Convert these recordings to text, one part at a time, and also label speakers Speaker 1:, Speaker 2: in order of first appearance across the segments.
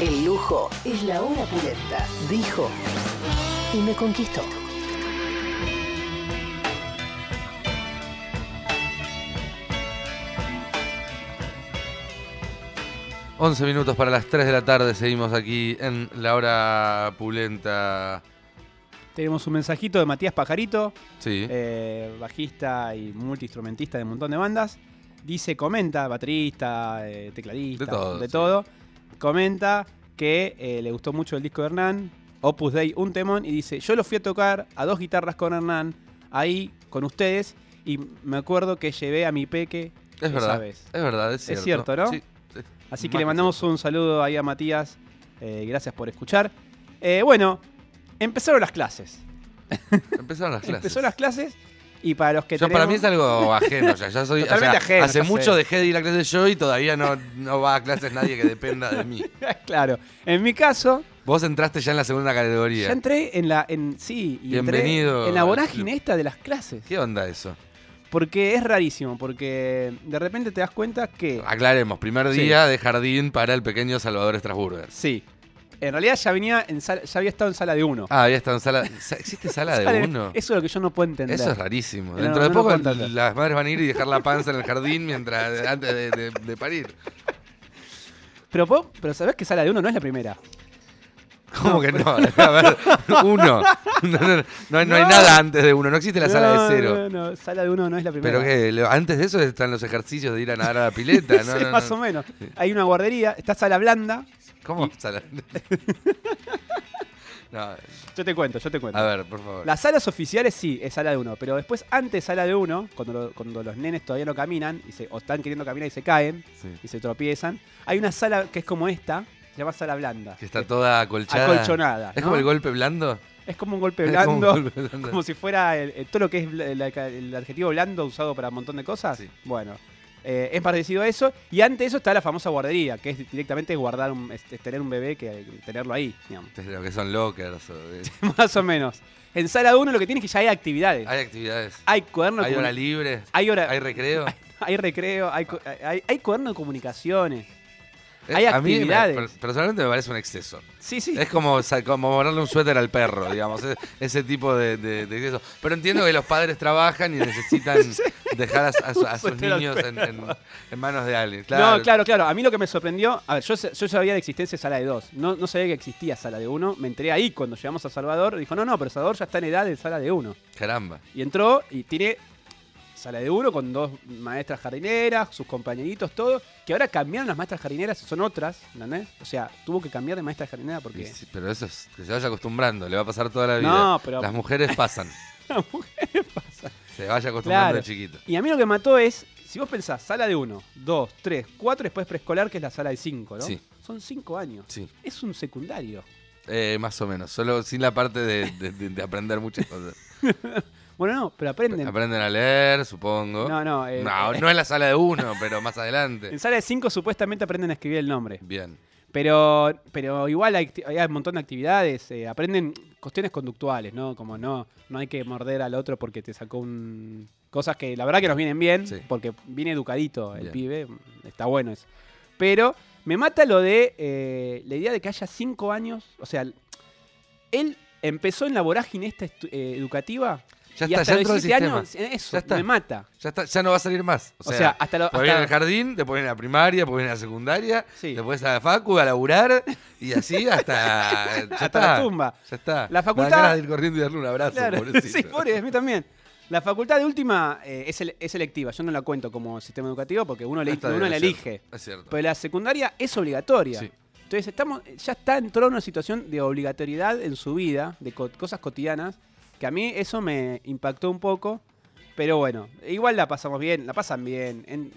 Speaker 1: El lujo es la hora pulenta. Dijo y me conquistó.
Speaker 2: Once minutos para las 3 de la tarde, seguimos aquí en la hora pulenta.
Speaker 3: Tenemos un mensajito de Matías Pajarito,
Speaker 2: Sí.
Speaker 3: eh, bajista y multiinstrumentista de un montón de bandas. Dice, comenta, baterista, eh, tecladista,
Speaker 2: De todo, sí.
Speaker 3: todo. Comenta que eh, le gustó mucho el disco de Hernán, Opus Dei, un temón, y dice, yo lo fui a tocar a dos guitarras con Hernán, ahí con ustedes, y me acuerdo que llevé a mi peque
Speaker 2: es
Speaker 3: esa
Speaker 2: verdad.
Speaker 3: vez".
Speaker 2: Es verdad, es cierto.
Speaker 3: cierto, ¿no?
Speaker 2: Sí, es
Speaker 3: Así que le mandamos
Speaker 2: cierto.
Speaker 3: un saludo ahí a Matías. eh, gracias por escuchar. Eh, bueno, empezaron las clases.
Speaker 2: Empezaron las clases.
Speaker 3: Empezó las clases y para los que
Speaker 2: Yo, para mí es algo ajeno. Ya, ya soy, o
Speaker 3: Totalmente
Speaker 2: sea,
Speaker 3: ajeno,
Speaker 2: hace mucho
Speaker 3: sé.
Speaker 2: dejé de ir a clases yo y todavía no, no va a clases nadie que dependa de mí.
Speaker 3: claro, en mi caso,
Speaker 2: Vos entraste ya en la segunda categoría.
Speaker 3: ya entré en la. En, sí, y
Speaker 2: Bienvenido
Speaker 3: en la vorágine esta de las clases.
Speaker 2: ¿Qué onda eso?
Speaker 3: Porque es rarísimo, porque de repente te das cuenta que.
Speaker 2: Aclaremos, primer
Speaker 3: Sí.
Speaker 2: día de jardín para el pequeño Salvador Strasburger.
Speaker 3: Sí. En realidad ya venía en ya había estado en sala de uno.
Speaker 2: Ah, había estado en sala. ¿Existe sala de uno?
Speaker 3: Eso es lo que yo no puedo entender.
Speaker 2: Eso es rarísimo.
Speaker 3: No,
Speaker 2: Dentro
Speaker 3: no
Speaker 2: de poco las madres van a ir y dejar la panza en el jardín mientras antes de, de- de parir.
Speaker 3: Pero, pero sabés que sala de uno no es la primera.
Speaker 2: ¿Cómo que no? A ver, uno. No, no, no, no hay, nada antes de uno. No existe la sala de cero.
Speaker 3: No, no, sala de uno no es la primera.
Speaker 2: Pero que antes de eso están los ejercicios de ir a nadar a la pileta. No,
Speaker 3: Sí, más o menos. Hay una guardería, está sala blanda.
Speaker 2: ¿Cómo? No,
Speaker 3: Yo te cuento, yo te cuento.
Speaker 2: a ver, por favor.
Speaker 3: Las salas oficiales sí, es sala de uno, pero después antes de sala de uno, cuando, lo- cuando los nenes todavía no caminan y se, o están queriendo caminar y se caen
Speaker 2: Sí.
Speaker 3: y se tropiezan, hay una sala que es como esta, se llama sala blanda.
Speaker 2: Que está toda acolchada.
Speaker 3: acolchonada.
Speaker 2: ¿Es
Speaker 3: ¿no?
Speaker 2: como el golpe blando?
Speaker 3: Es como un golpe
Speaker 2: Es
Speaker 3: blando,
Speaker 2: como
Speaker 3: como,
Speaker 2: un golpe blando.
Speaker 3: si fuera el- el- todo lo que es bla- el, el adjetivo blando usado para un montón de cosas.
Speaker 2: Sí.
Speaker 3: Bueno, eh, es parecido a eso. Y antes de eso está la famosa guardería, que es directamente guardar un, es- es tener un bebé que tenerlo ahí, digamos.
Speaker 2: Es lo que son lockers. o de-
Speaker 3: más o menos. En sala de uno lo que tiene es que ya hay actividades.
Speaker 2: Hay actividades.
Speaker 3: Hay cuaderno de
Speaker 2: Hay hora libre.
Speaker 3: hay hora-
Speaker 2: Hay recreo.
Speaker 3: hay recreo, hay, hay, hay cuaderno de comunicaciones.
Speaker 2: Eh,
Speaker 3: Hay
Speaker 2: a mí me- personalmente me parece un exceso.
Speaker 3: Sí, sí.
Speaker 2: Es como, como ponerle un suéter al perro, digamos. es- ese tipo de, de- de exceso. Pero entiendo que los padres trabajan y necesitan dejar a, a su- a sus niños en, en- en manos de alguien.
Speaker 3: No, claro, claro. A mí lo que me sorprendió, a ver, yo, yo sabía de existencia sala de dos. No, no sabía que existía sala de uno. Me enteré ahí cuando llegamos a Salvador. Dijo, no, no, pero Salvador ya está en edad de sala de uno.
Speaker 2: Caramba.
Speaker 3: Y entró y tiene sala de uno con dos maestras jardineras, sus compañeritos, todo. Que ahora cambiaron las maestras jardineras, son otras, ¿entendés? O sea, tuvo que cambiar de maestra jardinera porque
Speaker 2: sí, pero eso es que se vaya acostumbrando, le va a pasar toda la vida.
Speaker 3: No, pero-
Speaker 2: Las mujeres pasan,
Speaker 3: las mujeres pasan.
Speaker 2: se vaya acostumbrando
Speaker 3: Claro.
Speaker 2: de chiquito.
Speaker 3: Y a mí lo que mató es, si vos pensás, sala de 1, 2, 3, 4, después preescolar, que es la sala de 5, ¿no?
Speaker 2: Sí.
Speaker 3: Son 5 años.
Speaker 2: Sí,
Speaker 3: Es un secundario.
Speaker 2: eh, más o menos, solo sin la parte de, de- de- de aprender muchas cosas.
Speaker 3: Bueno, no, pero aprenden.
Speaker 2: Aprenden a leer, supongo.
Speaker 3: No, no. eh,
Speaker 2: no,
Speaker 3: eh,
Speaker 2: no es la sala de uno, pero más adelante.
Speaker 3: En sala de 5 supuestamente aprenden a escribir el nombre.
Speaker 2: Bien.
Speaker 3: Pero, pero igual hay, hay un montón de actividades. eh, aprenden cuestiones conductuales, ¿no? Como no, no hay que morder al otro porque te sacó un. Cosas que la verdad que nos vienen bien,
Speaker 2: Sí.
Speaker 3: porque viene educadito el
Speaker 2: Bien.
Speaker 3: pibe. Está bueno eso. Pero me mata lo de eh, la idea de que haya 5 años. O sea, él empezó en la vorágine esta eh, educativa.
Speaker 2: Ya
Speaker 3: y
Speaker 2: está,
Speaker 3: hasta
Speaker 2: ya
Speaker 3: los
Speaker 2: entró el
Speaker 3: 17
Speaker 2: sistema.
Speaker 3: años, eh, eso,
Speaker 2: Ya está.
Speaker 3: me mata.
Speaker 2: Ya, está, ya no va a salir más. O
Speaker 3: O
Speaker 2: sea,
Speaker 3: sea, hasta lo. hasta-
Speaker 2: al jardín, después viene a la primaria, después viene a la secundaria,
Speaker 3: Sí.
Speaker 2: después a la facu, a laburar, y así hasta. Ya
Speaker 3: hasta
Speaker 2: está.
Speaker 3: la tumba.
Speaker 2: Ya está.
Speaker 3: La
Speaker 2: Me
Speaker 3: facultad-
Speaker 2: ganas de ir corriendo y darle un abrazo,
Speaker 3: Claro, sí, pobre, a mí también. La facultad de última eh, es, ele- es selectiva, yo no la cuento como sistema educativo porque uno, le- uno la elige.
Speaker 2: Es cierto.
Speaker 3: Pero la secundaria es obligatoria.
Speaker 2: Sí.
Speaker 3: Entonces estamos, ya está entró en una situación de obligatoriedad en su vida, de co- cosas cotidianas, a mí eso me impactó un poco. Pero bueno, igual la pasamos bien, la pasan bien. En,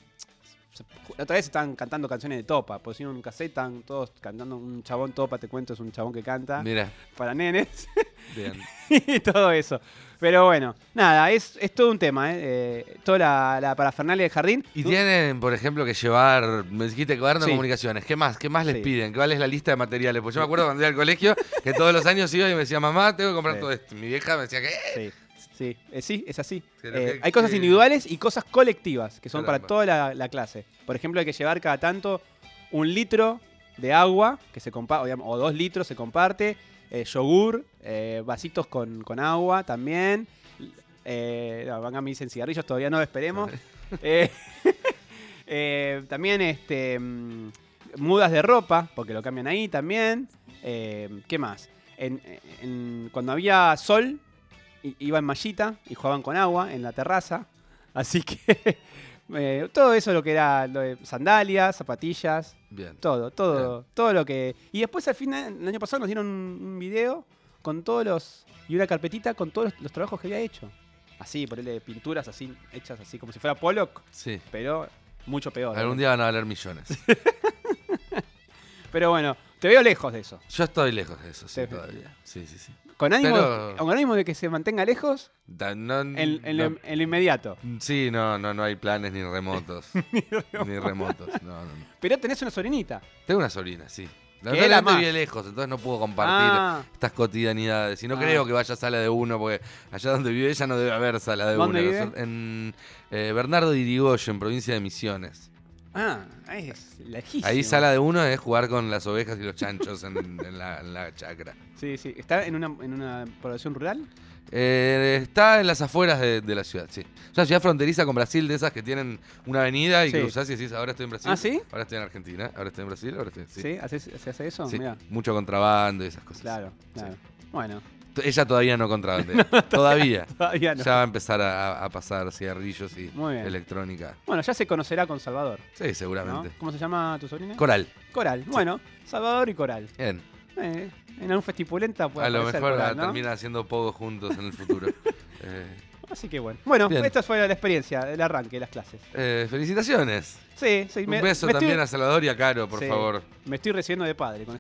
Speaker 3: la otra vez estaban cantando canciones de Topa, pusieron un cassette, estaban todos cantando un chabón Topa, te cuento, es un chabón que canta
Speaker 2: Mira,
Speaker 3: para nenes.
Speaker 2: bien.
Speaker 3: y todo eso. Pero bueno, nada, es, es todo un tema, ¿eh? Eh, toda la, la parafernalia del jardín.
Speaker 2: Y
Speaker 3: Tú-
Speaker 2: tienen, por ejemplo, que llevar, me dijiste cuaderno
Speaker 3: Sí.
Speaker 2: de comunicaciones. ¿Qué más? ¿Qué más les
Speaker 3: Sí.
Speaker 2: piden? ¿Cuál es la lista de materiales? Pues yo me acuerdo cuando iba al colegio que todos los años iba y me decía, mamá, tengo que comprar
Speaker 3: Sí.
Speaker 2: todo esto. Mi vieja me decía, ¿qué?
Speaker 3: Sí, sí, eh, sí, es así. Eh, hay cosas individuales y cosas colectivas, que son para toda la, la clase. Por ejemplo, hay que llevar cada tanto un litro de agua, que se comparte, o dos litros se comparte, eh, yogur, vasitos con, con agua también. No, van a me dicen cigarrillos, todavía no, esperemos. También este, mm, mudas de ropa, porque lo cambian ahí también. ¿Qué más? En- en- cuando había sol, iba en mallita y jugaban con agua en la terraza. Así que eh, todo eso lo que era lo de sandalias, zapatillas,
Speaker 2: Bien.
Speaker 3: todo, todo, todo lo que. Y después al final, el año pasado nos dieron un, video con todos los. y una carpetita con todos los, los trabajos que había hecho. Así, ponerle pinturas así, hechas así, como si fuera Pollock,
Speaker 2: Sí.
Speaker 3: pero mucho peor.
Speaker 2: Algún día van a valer millones.
Speaker 3: Pero bueno, te veo lejos de eso.
Speaker 2: Yo estoy lejos de eso, sí,
Speaker 3: Te-
Speaker 2: todavía. Sí, sí, sí.
Speaker 3: Con ánimo,
Speaker 2: Pero-
Speaker 3: con ánimo de que se mantenga lejos
Speaker 2: Da- no-
Speaker 3: en, en
Speaker 2: no-
Speaker 3: lo, en lo inmediato.
Speaker 2: Sí, no, no, no hay planes ni remotos. ni remotos. No, no, no.
Speaker 3: Pero tenés una sobrinita.
Speaker 2: Tengo una sobrina, sí.
Speaker 3: Que es la
Speaker 2: Lamentablemente vive lejos, entonces no puedo compartir
Speaker 3: Ah,
Speaker 2: estas cotidianidades. Y no
Speaker 3: Ah.
Speaker 2: creo que vaya a sala de uno, porque allá donde vive ella no debe haber sala de
Speaker 3: ¿Dónde
Speaker 2: uno.
Speaker 3: vive?
Speaker 2: En eh, Bernardo de Irigoyen, provincia de Misiones.
Speaker 3: Ah, es lejísimo.
Speaker 2: Ahí sala de uno es jugar con las ovejas y los chanchos en, en la, en la chacra.
Speaker 3: Sí, sí. ¿Está en una, en una población rural?
Speaker 2: Eh, está en las afueras de, de la ciudad, sí. Es una ciudad fronteriza con Brasil, de esas que tienen una avenida y
Speaker 3: Sí.
Speaker 2: cruzás y decís, ahora estoy en Brasil.
Speaker 3: ¿Ah, sí?
Speaker 2: Ahora estoy en Argentina, ahora estoy en Brasil, ahora estoy... Sí,
Speaker 3: ¿Sí? ¿Hace, se hace eso?
Speaker 2: Sí,
Speaker 3: Mirá.
Speaker 2: mucho contrabando y esas cosas.
Speaker 3: Claro, claro. Bueno,
Speaker 2: Ella todavía no contrabandea. todavía.
Speaker 3: todavía no.
Speaker 2: Ya va a empezar a, a pasar cigarrillos y electrónica.
Speaker 3: Bueno, ya se conocerá con Salvador.
Speaker 2: Sí,
Speaker 3: ¿no?
Speaker 2: seguramente.
Speaker 3: ¿Cómo se llama tu sobrina?
Speaker 2: Coral.
Speaker 3: Coral. Bueno, Salvador y Coral.
Speaker 2: Bien.
Speaker 3: Eh, en un festipulenta puede
Speaker 2: a lo mejor
Speaker 3: Coral, ¿no?
Speaker 2: terminan haciendo pogos juntos en el futuro. Eh,
Speaker 3: Así que bueno. Bueno,
Speaker 2: Bien.
Speaker 3: esta fue la experiencia, el arranque de las clases.
Speaker 2: eh, felicitaciones.
Speaker 3: Sí, sí.
Speaker 2: Un
Speaker 3: me-
Speaker 2: beso
Speaker 3: me
Speaker 2: también
Speaker 3: estoy,
Speaker 2: a Salvador y a Caro, por
Speaker 3: Sí.
Speaker 2: favor.
Speaker 3: Me estoy recibiendo de padre con